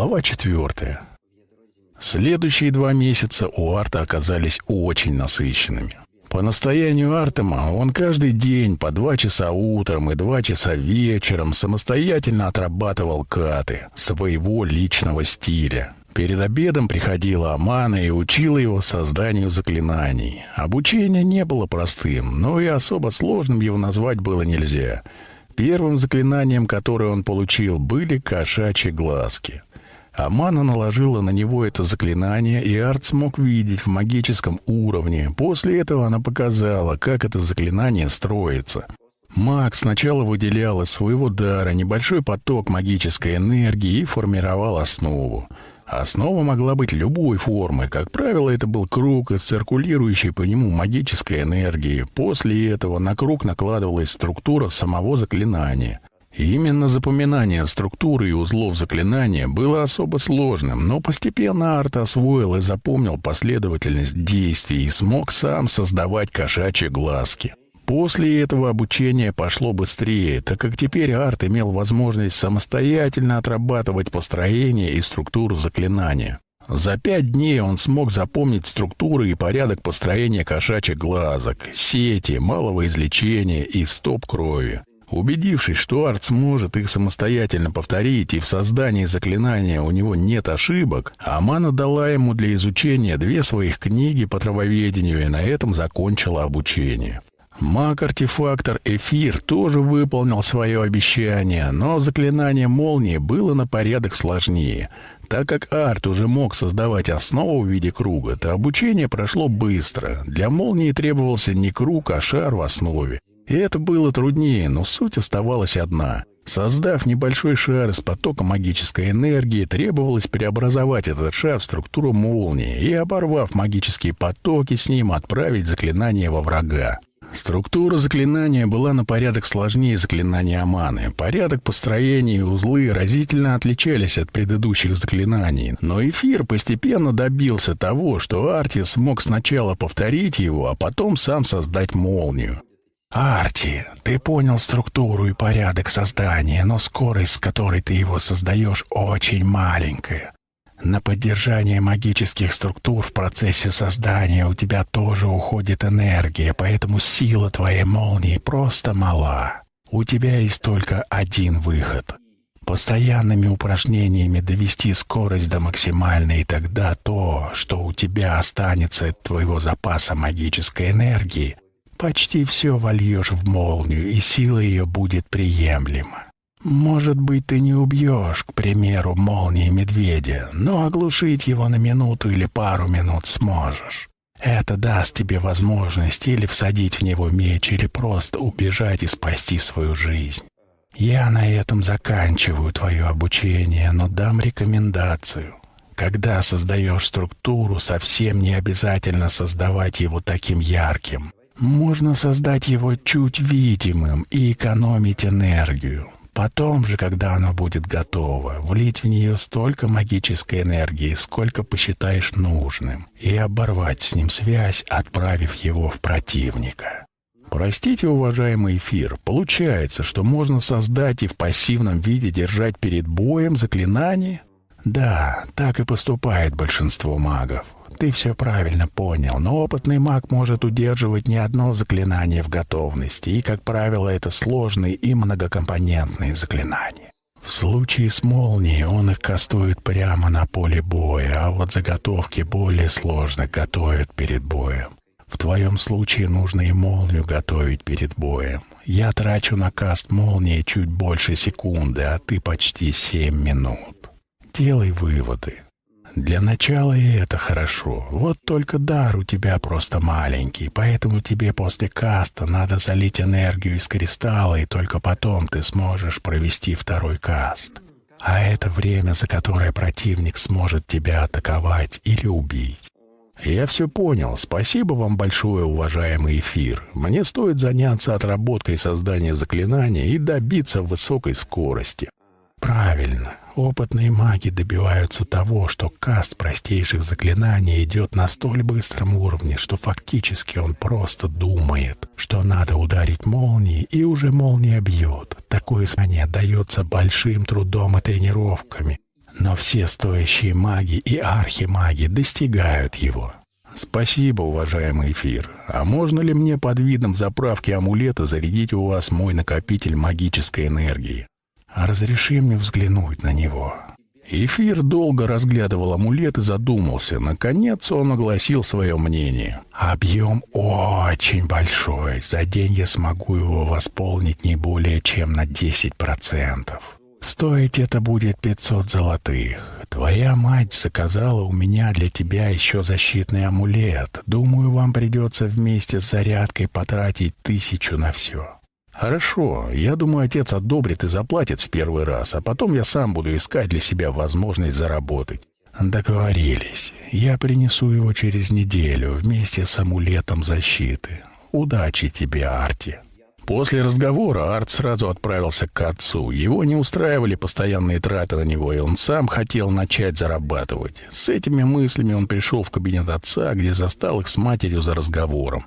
Глава четвертая. Следующие два месяца у Арта оказались очень насыщенными. По настоянию Артема он каждый день по два часа утром и два часа вечером самостоятельно отрабатывал каты своего личного стиля. Перед обедом приходила Амана и учила его созданию заклинаний. Обучение не было простым, но и особо сложным его назвать было нельзя. Первым заклинанием, которое он получил, были кошачьи глазки. Амана наложила на него это заклинание, и Арт смог видеть в магическом уровне. После этого она показала, как это заклинание строится. Маг сначала выделял из своего дара небольшой поток магической энергии и формировал основу. Основа могла быть любой формы. Как правило, это был круг из циркулирующей по нему магической энергии. После этого на круг накладывалась структура самого заклинания. Именно запоминание структуры и узлов заклинания было особо сложным, но постепенно Арт освоил и запомнил последовательность действий и смог сам создавать кошачьи глазки. После этого обучение пошло быстрее, так как теперь Арт имел возможность самостоятельно отрабатывать построение и структуру заклинания. За пять дней он смог запомнить структуры и порядок построения кошачьих глазок, сети, малого излечения и стоп крови. Убедившись, что Арт сможет их самостоятельно повторить и в создании заклинания у него нет ошибок, Амана дала ему для изучения две своих книги по травоведению и на этом закончила обучение. Маг-артефактор Эфир тоже выполнил свое обещание, но заклинание молнии было на порядок сложнее. Так как Арт уже мог создавать основу в виде круга, то обучение прошло быстро. Для молнии требовался не круг, а шар в основе. И это было труднее, но суть оставалась одна. Создав небольшой шар из потока магической энергии, требовалось преобразовать этот шар в структуру молнии и, оборвав магические потоки, с ним отправить заклинание во врага. Структура заклинания была на порядок сложнее заклинания Аманы. Порядок построения и узлы разительно отличались от предыдущих заклинаний, но эфир постепенно добился того, что Артис смог сначала повторить его, а потом сам создать молнию. «Арти, ты понял структуру и порядок создания, но скорость, с которой ты его создаешь, очень маленькая. На поддержание магических структур в процессе создания у тебя тоже уходит энергия, поэтому сила твоей молнии просто мала. У тебя есть только один выход — постоянными упражнениями довести скорость до максимальной, и тогда то, что у тебя останется от твоего запаса магической энергии, Почти все вольешь в молнию, и сила ее будет приемлема. Может быть, ты не убьешь, к примеру, молнией медведя, но оглушить его на минуту или пару минут сможешь. Это даст тебе возможность или всадить в него меч, или просто убежать и спасти свою жизнь. Я на этом заканчиваю твое обучение, но дам рекомендацию. Когда создаешь структуру, совсем не обязательно создавать его таким ярким. Можно создать его чуть видимым и экономить энергию. Потом же, когда оно будет готово, влить в нее столько магической энергии, сколько посчитаешь нужным, и оборвать с ним связь, отправив его в противника. Простите, уважаемый эфир, получается, что можно создать и в пассивном виде держать перед боем заклинание? Да, так и поступает большинство магов. Ты все правильно понял, но опытный маг может удерживать не одно заклинание в готовности, и, как правило, это сложные и многокомпонентные заклинания. В случае с молнией он их кастует прямо на поле боя, а вот заготовки более сложно готовят перед боем. В твоем случае нужно и молнию готовить перед боем. Я трачу на каст молнии чуть больше секунды, а ты почти семь минут. Делай выводы. Для начала и это хорошо. Вот только дар у тебя просто маленький, поэтому тебе после каста надо залить энергию из кристалла, и только потом ты сможешь провести второй каст. А это время, за которое противник сможет тебя атаковать или убить. Я все понял. Спасибо вам большое, уважаемый эфир. Мне стоит заняться отработкой создания заклинания и добиться высокой скорости. Правильно. Опытные маги добиваются того, что каст простейших заклинаний идет на столь быстром уровне, что фактически он просто думает, что надо ударить молнией, и уже молния бьет. Такое знание дается большим трудом и тренировками. Но все стоящие маги и архимаги достигают его. Спасибо, уважаемый эфир. А можно ли мне под видом заправки амулета зарядить у вас мой накопитель магической энергии? Разреши мне взглянуть на него. Эфир долго разглядывал амулет и задумался. Наконец он огласил свое мнение. «Объем очень большой. За день я смогу его восполнить не более чем на 10%. Стоить это будет 500 золотых. Твоя мать заказала у меня для тебя еще защитный амулет. Думаю, вам придется вместе с зарядкой потратить тысячу на все». «Хорошо. Я думаю, отец одобрит и заплатит в первый раз, а потом я сам буду искать для себя возможность заработать». «Договорились. Я принесу его через неделю вместе с амулетом защиты. Удачи тебе, Арти». После разговора Арт сразу отправился к отцу. Его не устраивали постоянные траты на него, и он сам хотел начать зарабатывать. С этими мыслями он пришел в кабинет отца, где застал их с матерью за разговором.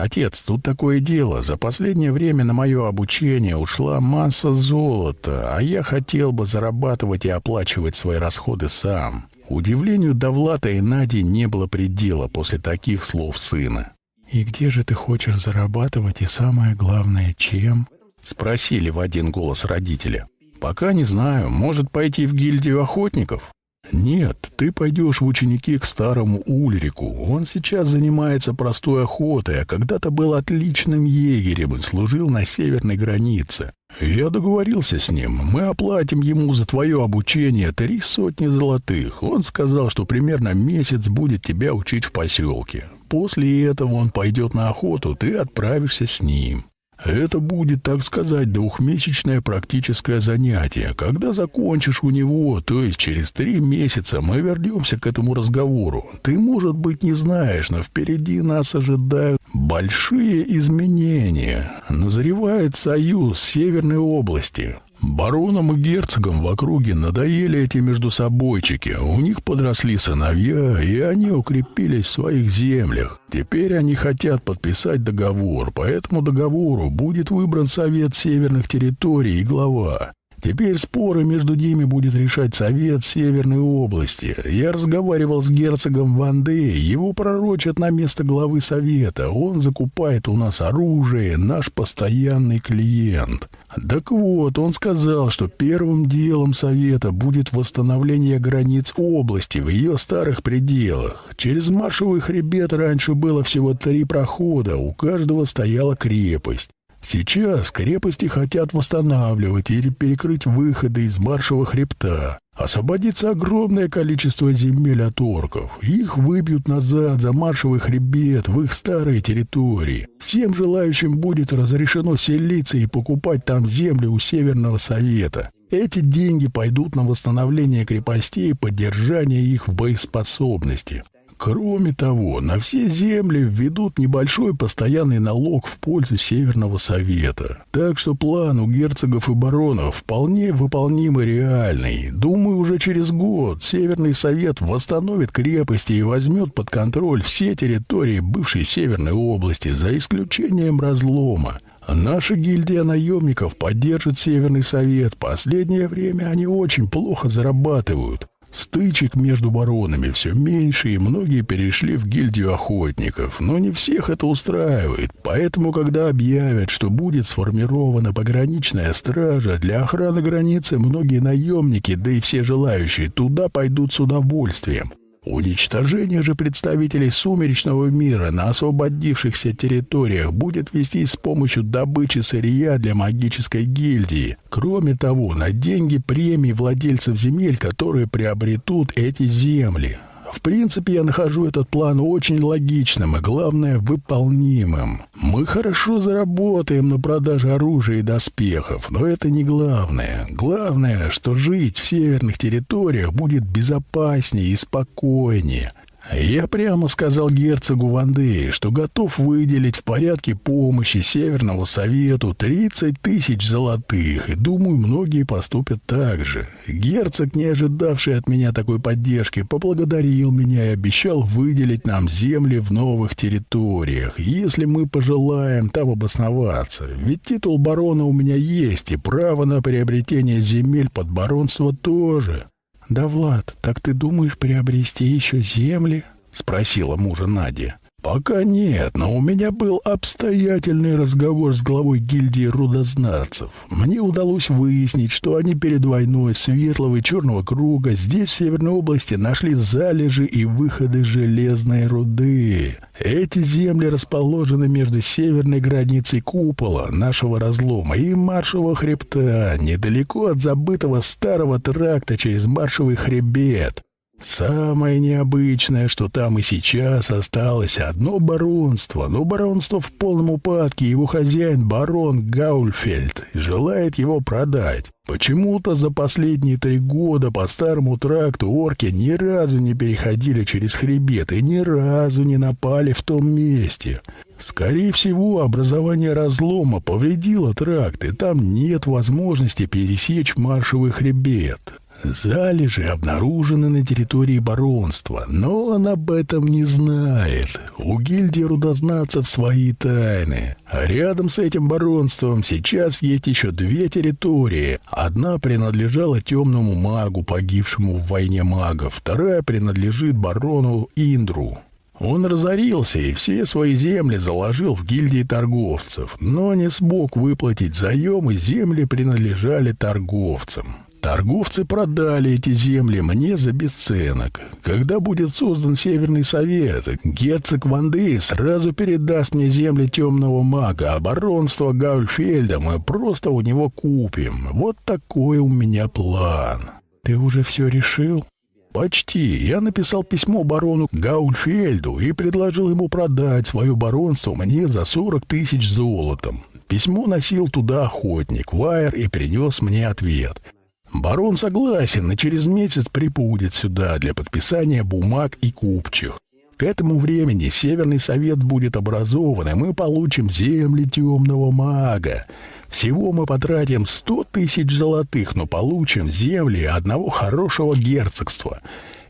«Отец, тут такое дело. За последнее время на мое обучение ушла масса золота, а я хотел бы зарабатывать и оплачивать свои расходы сам». Удивлению Довлата и Нади не было предела после таких слов сына. «И где же ты хочешь зарабатывать, и самое главное, чем?» — спросили в один голос родители. «Пока не знаю. Может, пойти в гильдию охотников?» «Нет, ты пойдешь в ученики к старому Ульрику. Он сейчас занимается простой охотой, а когда-то был отличным егерем и служил на северной границе. Я договорился с ним. Мы оплатим ему за твое обучение три сотни золотых. Он сказал, что примерно месяц будет тебя учить в поселке. После этого он пойдет на охоту, ты отправишься с ним. Это будет, так сказать, двухмесячное практическое занятие. Когда закончишь у него, то есть через три месяца, мы вернемся к этому разговору. Ты, может быть, не знаешь, но впереди нас ожидают большие изменения. Назревает союз Северной области. Баронам и герцогам в округе надоели эти между собойчики. У них подросли сыновья, и они укрепились в своих землях. Теперь они хотят подписать договор. По этому договору будет выбран Совет Северных территорий и глава. Теперь споры между ними будет решать Совет Северной области. Я разговаривал с герцогом Ванде, его пророчат на место главы Совета. Он закупает у нас оружие, наш постоянный клиент. Так вот, он сказал, что первым делом Совета будет восстановление границ области в ее старых пределах. Через маршевый хребет раньше было всего три прохода, у каждого стояла крепость. Сейчас крепости хотят восстанавливать или перекрыть выходы из маршевого хребта. Освободится огромное количество земель от орков. Их выбьют назад за маршевый хребет в их старые территории. Всем желающим будет разрешено селиться и покупать там земли у Северного Совета. Эти деньги пойдут на восстановление крепостей и поддержание их в боеспособности. Кроме того, на все земли введут небольшой постоянный налог в пользу Северного Совета. Так что план у герцогов и баронов вполне выполнимый реальный. Думаю, уже через год Северный Совет восстановит крепости и возьмет под контроль все территории бывшей Северной области, за исключением разлома. Наша гильдия наемников поддержит Северный Совет. Последнее время они очень плохо зарабатывают. Стычек между баронами все меньше, и многие перешли в гильдию охотников, но не всех это устраивает, поэтому, когда объявят, что будет сформирована пограничная стража для охраны границы, многие наемники, да и все желающие, туда пойдут с удовольствием. Уничтожение же представителей сумеречного мира на освободившихся территориях будет вести с помощью добычи сырья для магической гильдии. Кроме того, на деньги премий владельцев земель, которые приобретут эти земли. В принципе, я нахожу этот план очень логичным и, главное, выполнимым. Мы хорошо заработаем на продаже оружия и доспехов, но это не главное. Главное, что жить в северных территориях будет безопаснее и спокойнее. Я прямо сказал герцогу Вандеи, что готов выделить в порядке помощи Северному Совету 30 тысяч золотых, и думаю, многие поступят так же. Герцог, не ожидавший от меня такой поддержки, поблагодарил меня и обещал выделить нам земли в новых территориях, если мы пожелаем там обосноваться. Ведь титул барона у меня есть, и право на приобретение земель под баронство тоже. «Да, Влад, так ты думаешь приобрести еще земли?» — спросила мужа Надя. «Пока нет, но у меня был обстоятельный разговор с главой гильдии рудознатцев. Мне удалось выяснить, что они перед войной Светлого и Черного Круга здесь, в Северной области, нашли залежи и выходы железной руды. Эти земли расположены между северной границей купола, нашего разлома, и маршевого хребта, недалеко от забытого старого тракта через маршевый хребет. Самое необычное, что там и сейчас осталось одно баронство, но баронство в полном упадке, его хозяин барон Гаульфельд желает его продать. Почему-то за последние три года по старому тракту орки ни разу не переходили через хребет и ни разу не напали в том месте. Скорее всего, образование разлома повредило тракт, и там нет возможности пересечь маршевый хребет. Залежи обнаружены на территории баронства, но он об этом не знает. У гильдии рудознатцев свои тайны. А рядом с этим баронством сейчас есть еще две территории. Одна принадлежала темному магу, погибшему в войне магов. Вторая принадлежит барону Индру. Он разорился и все свои земли заложил в гильдии торговцев, но не смог выплатить заем, и земли принадлежали торговцам. Торговцы продали эти земли мне за бесценок. Когда будет создан Северный Совет, герцог Ванды сразу передаст мне земли темного мага, а баронство Гаульфельда мы просто у него купим. Вот такой у меня план. Ты уже все решил? Почти. Я написал письмо барону Гаульфельду и предложил ему продать свое баронство мне за 40 тысяч золотом. Письмо носил туда охотник, Вайер, и принес мне ответ — Барон согласен и через месяц прибудет сюда для подписания бумаг и купчих. К этому времени Северный Совет будет образован, и мы получим земли темного мага. Всего мы потратим сто тысяч золотых, но получим земли одного хорошего герцогства.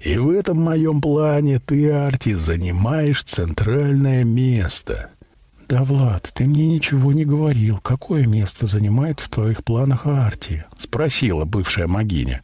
И в этом моем плане ты, Арти, занимаешь центральное место. «Да, Влад, ты мне ничего не говорил. Какое место занимает в твоих планах Арти?» — спросила бывшая могиня.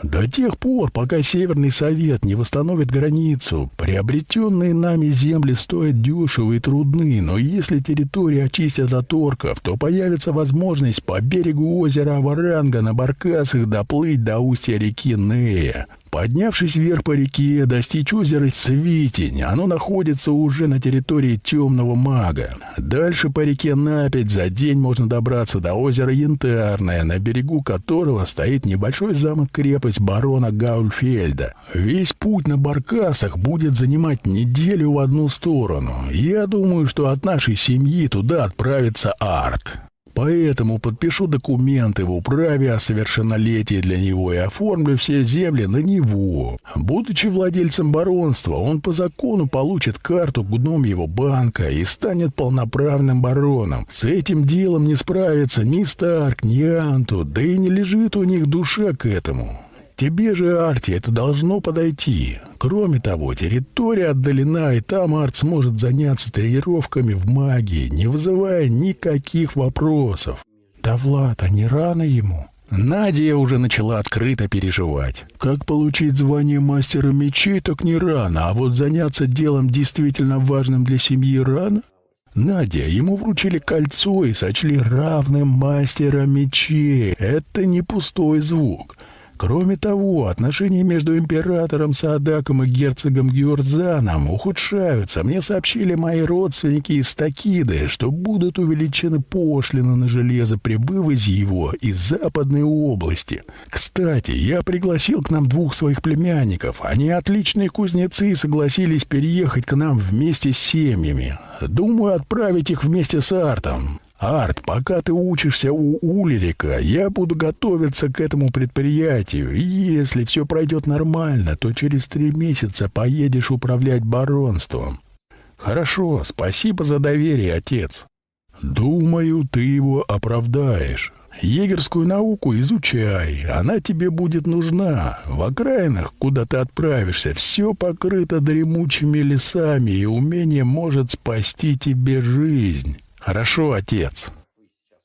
«До тех пор, пока Северный Совет не восстановит границу, приобретенные нами земли стоят дешево и трудны, но если территорию очистят от орков, то появится возможность по берегу озера Аваранга на баркасах доплыть до устья реки Нея. Поднявшись вверх по реке, достичь озера Свитень, оно находится уже на территории темного мага. Дальше по реке Напять за день можно добраться до озера Янтарное, на берегу которого стоит небольшой замок-крепость барона Гаульфельда. Весь путь на баркасах будет занимать неделю в одну сторону. Я думаю, что от нашей семьи туда отправится Арт. Поэтому подпишу документы в управе о совершеннолетии для него и оформлю все земли на него. Будучи владельцем баронства, он по закону получит карту гномьего банка и станет полноправным бароном. С этим делом не справится ни Старк, ни Анту, да и не лежит у них душа к этому. Тебе же, Арти, это должно подойти. Кроме того, территория отдалена, и там Арт сможет заняться тренировками в магии, не вызывая никаких вопросов. Да, Влад, а не рано ему? Надя уже начала открыто переживать. Как получить звание мастера мечей, так не рано, а вот заняться делом действительно важным для семьи рано? Надя, ему вручили кольцо и сочли равным мастера мечей. Это не пустой звук. Кроме того, отношения между императором Саадаком и герцогом Георзаном ухудшаются. Мне сообщили мои родственники из Такиды, что будут увеличены пошлины на железо при вывозе его из западной области. Кстати, я пригласил к нам двух своих племянников. Они отличные кузнецы и согласились переехать к нам вместе с семьями. Думаю, отправить их вместе с Артом. «Арт, пока ты учишься у Улерика, я буду готовиться к этому предприятию. И если все пройдет нормально, то через три месяца поедешь управлять баронством». «Хорошо, спасибо за доверие, отец». «Думаю, ты его оправдаешь. Егерскую науку изучай, она тебе будет нужна. В окраинах, куда ты отправишься, все покрыто дремучими лесами, и умение может спасти тебе жизнь». «Хорошо, отец».